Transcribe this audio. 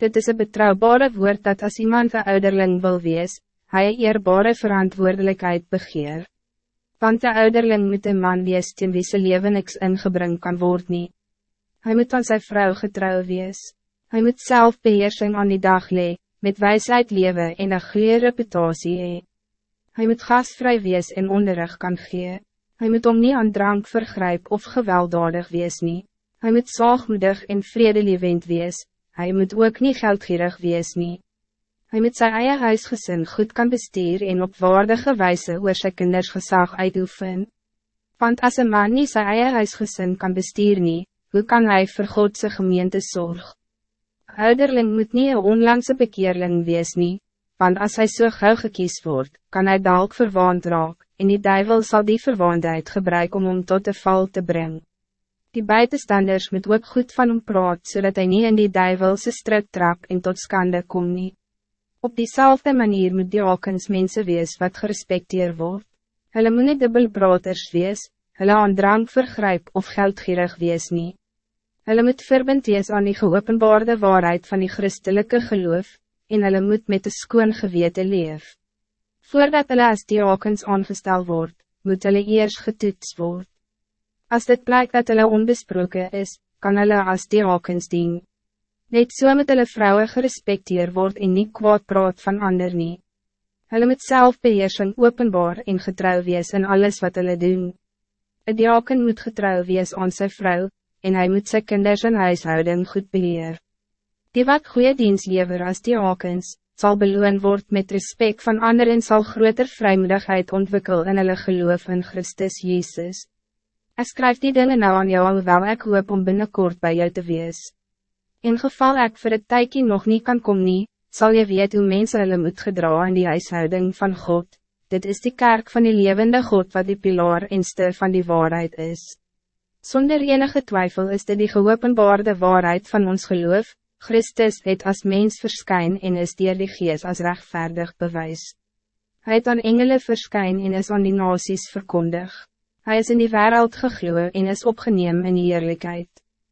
Dit is een betrouwbare woord dat als iemand een ouderling wil wees, hij een eerbare verantwoordelijkheid begeer. Want de ouderling moet een man wees ten wie sy leven niks ingebring kan worden. Hij moet aan zijn vrouw getrouw wees. Hij moet zelf beheersing aan die dag lee, met wijsheid leven en een goede reputatie hee. Hij moet gastvrij wees en onderrig kan gee. Hij moet om niet aan drank vergrijp of gewelddadig wees nie. Hij moet zaagmoedig en vredelievend wees, hij moet ook niet geldgierig wees nie. Hij moet zijn eigen huisgezin goed kan bestuur en op waardige wijze oor sy kinders gezag uitoefen. Want als een man niet zijn eigen huisgezin kan bestuur nie, hoe kan hij voor Godse gemeente zorg? Ouderling moet niet een onlangse bekeerling wees nie, want als hij zo so gauw gekies wordt, kan hij dalk verwaand raak, en die duivel zal die verwaandheid gebruiken om hem tot de val te brengen. Die buitenstanders moet ook goed van hem praat, zodat hij niet in die duivelse strijd trap en tot schande kom nie. Op diezelfde manier moet die okens mensen wees wat gerespecteerd wordt. Hulle moet nie dubbelbraters wees, hulle aan drank vergrijp of geldgierig wees nie. Hulle moet verbind wees aan die geopenbaarde waarheid van die christelijke geloof, en hulle moet met de skoon gewete leef. Voordat hulle as diakens aangestel word, moet hulle eers getoets word. Als dit blijkt dat hulle onbesproken is, kan hulle as diakens dien. Net so moet hulle vrouwen gerespecteerd word en nie kwaad praat van ander nie. Hulle moet selfbeheersing openbaar en getrouw wees in alles wat hulle doen. Een diaken moet getrouw wees aan sy vrou, en hij moet sy kinders en huishouden goed beheer. Die wat goede dienst lever as diakens, zal beloon word met respect van anderen en sal groter vrijmoedigheid ontwikkel in hulle geloof in Christus Jezus. Ik schrijf die dingen nou aan jou alhoewel ik hoop om binnenkort bij jou te wees. In geval ik voor het tijdje nog niet kan komen, nie, zal je weten hoe mensen hulle moet gedra in die huishouding van God. Dit is die kerk van die levende God wat die pilaar en ster van die waarheid is. Zonder enige twijfel is dit die geopenbaarde waarheid van ons geloof, Christus het als mens verskyn en is dier die gees als rechtvaardig bewijs. Hij het aan engelen verskyn en is aan die nasies verkondig. Hij is in die wereld gegloe en is opgeneem in die eerlijkheid.